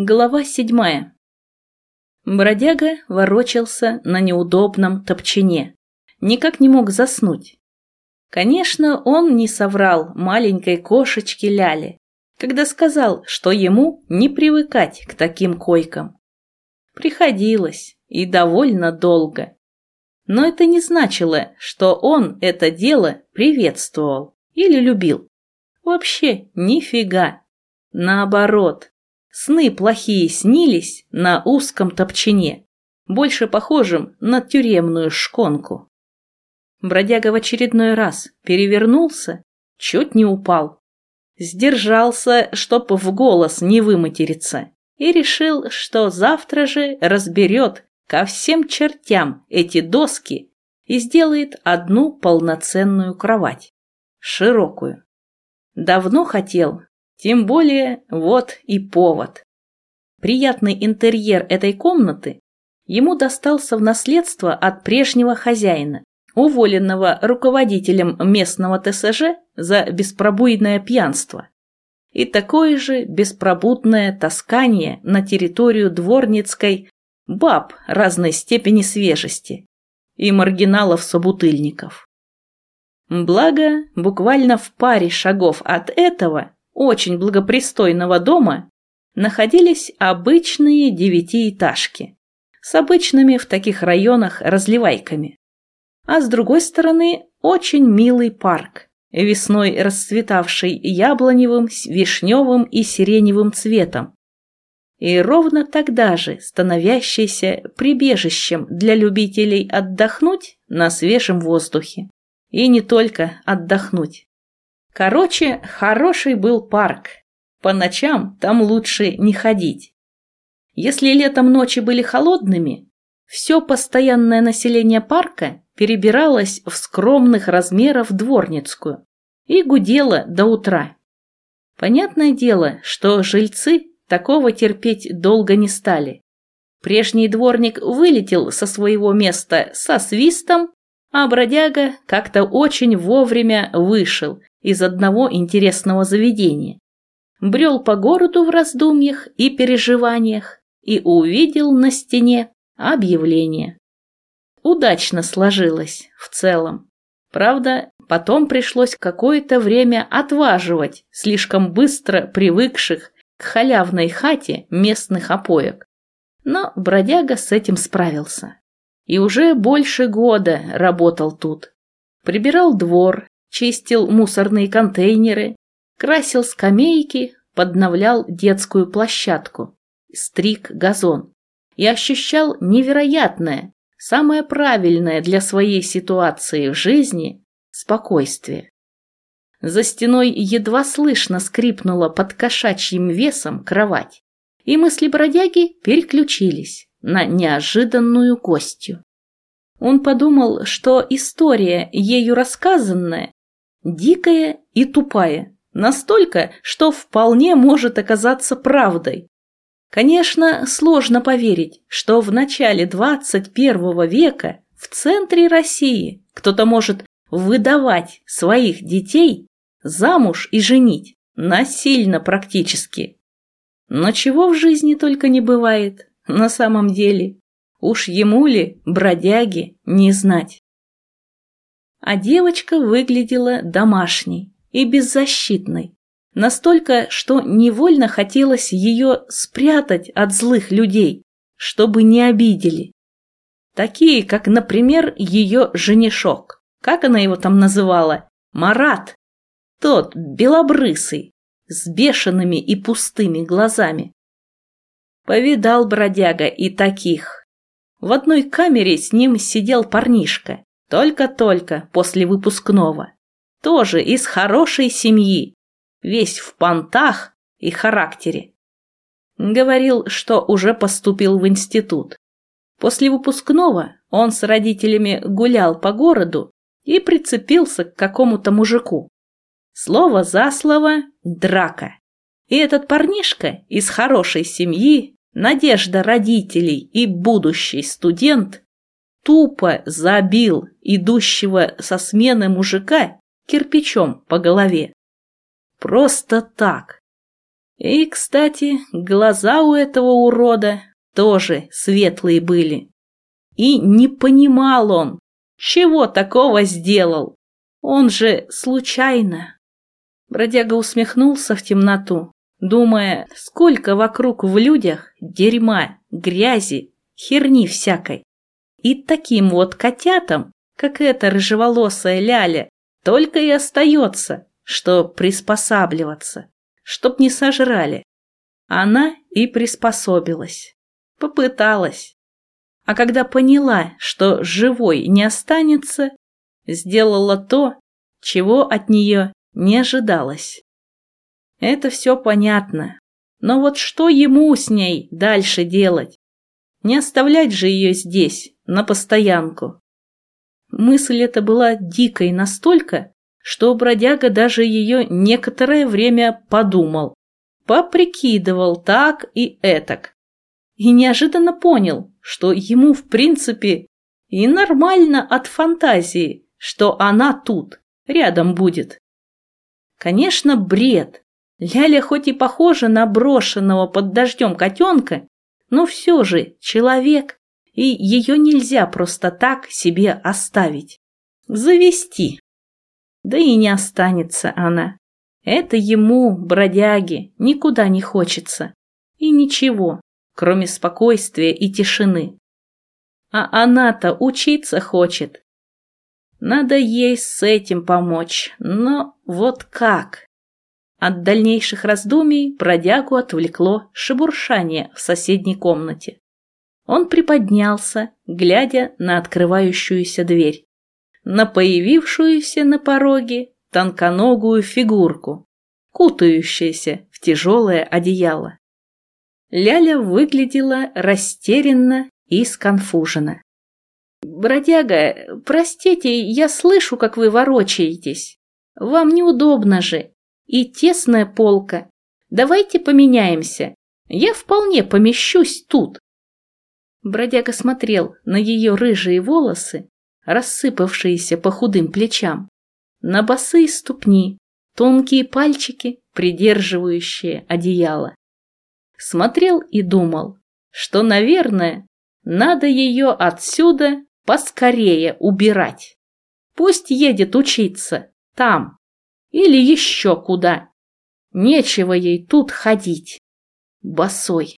Глава седьмая. Бродяга ворочался на неудобном топчине. Никак не мог заснуть. Конечно, он не соврал маленькой кошечке Ляле, когда сказал, что ему не привыкать к таким койкам. Приходилось, и довольно долго. Но это не значило, что он это дело приветствовал или любил. Вообще нифига. Наоборот, Сны плохие снились на узком топчине, больше похожем на тюремную шконку. Бродяга в очередной раз перевернулся, чуть не упал. Сдержался, чтоб в голос не выматериться, и решил, что завтра же разберет ко всем чертям эти доски и сделает одну полноценную кровать, широкую. Давно хотел, тем более, вот и повод. Приятный интерьер этой комнаты ему достался в наследство от прежнего хозяина, уволенного руководителем местного ТСЖ за беспробудное пьянство. И такое же беспробудное таскание на территорию дворницкой баб разной степени свежести и маргиналов-собутыльников. Благо, буквально в паре шагов от этого очень благопристойного дома находились обычные девятиэтажки с обычными в таких районах разливайками. А с другой стороны очень милый парк, весной расцветавший яблоневым, вишневым и сиреневым цветом, и ровно тогда же становящийся прибежищем для любителей отдохнуть на свежем воздухе. И не только отдохнуть. Короче, хороший был парк. По ночам там лучше не ходить. Если летом ночи были холодными, все постоянное население парка перебиралось в скромных размеров дворницкую и гудело до утра. Понятное дело, что жильцы такого терпеть долго не стали. Прежний дворник вылетел со своего места со свистом, а бродяга как-то очень вовремя вышел из одного интересного заведения. Брел по городу в раздумьях и переживаниях и увидел на стене объявление. Удачно сложилось в целом. Правда, потом пришлось какое-то время отваживать слишком быстро привыкших к халявной хате местных опоек. Но бродяга с этим справился. И уже больше года работал тут. Прибирал двор, чистил мусорные контейнеры, красил скамейки, подновлял детскую площадку, стриг газон и ощущал невероятное, самое правильное для своей ситуации в жизни спокойствие. За стеной едва слышно скрипнула под кошачьим весом кровать, и мысли бродяги переключились на неожиданную гостью. Он подумал, что история, ею рассказанная, дикая и тупая, настолько, что вполне может оказаться правдой. Конечно, сложно поверить, что в начале 21 века в центре России кто-то может выдавать своих детей замуж и женить, насильно практически. Но чего в жизни только не бывает, на самом деле. Уж ему ли, бродяги, не знать. А девочка выглядела домашней и беззащитной. Настолько, что невольно хотелось ее спрятать от злых людей, чтобы не обидели. Такие, как, например, ее женишок. Как она его там называла? Марат. Тот, белобрысый, с бешеными и пустыми глазами. Повидал бродяга и таких. В одной камере с ним сидел парнишка, только-только после выпускного. Тоже из хорошей семьи. Весь в понтах и характере. Говорил, что уже поступил в институт. После выпускного он с родителями гулял по городу и прицепился к какому-то мужику. Слово за слово – драка. И этот парнишка из хорошей семьи, надежда родителей и будущий студент тупо забил идущего со смены мужика кирпичом по голове. Просто так. И, кстати, глаза у этого урода тоже светлые были. И не понимал он, чего такого сделал. Он же случайно. Бродяга усмехнулся в темноту, думая, сколько вокруг в людях дерьма, грязи, херни всякой. И таким вот котятам, как эта рыжеволосая ляля, только и остается, что приспосабливаться, чтоб не сожрали. Она и приспособилась. Попыталась. А когда поняла, что живой не останется, сделала то, чего от нее не ожидалось. Это все понятно. Но вот что ему с ней дальше делать? Не оставлять же ее здесь, на постоянку. Мысль эта была дикой настолько, что бродяга даже ее некоторое время подумал, поприкидывал так и этак. И неожиданно понял, что ему в принципе и нормально от фантазии, что она тут, рядом будет. Конечно, бред. Ляля хоть и похожа на брошенного под дождем котенка, но все же человек, и ее нельзя просто так себе оставить. Завести. Да и не останется она. Это ему, бродяге, никуда не хочется. И ничего, кроме спокойствия и тишины. А она-то учиться хочет. Надо ей с этим помочь, но вот как? От дальнейших раздумий бродягу отвлекло шебуршание в соседней комнате. Он приподнялся, глядя на открывающуюся дверь, на появившуюся на пороге тонконогую фигурку, кутающуюся в тяжелое одеяло. Ляля выглядела растерянно и сконфуженно. «Бродяга, простите, я слышу, как вы ворочаетесь. Вам неудобно же. И тесная полка. Давайте поменяемся. Я вполне помещусь тут». Бродяга смотрел на ее рыжие волосы, рассыпавшиеся по худым плечам, на босые ступни, тонкие пальчики, придерживающие одеяло. Смотрел и думал, что, наверное, надо ее отсюда поскорее убирать. Пусть едет учиться там или еще куда. Нечего ей тут ходить. Босой.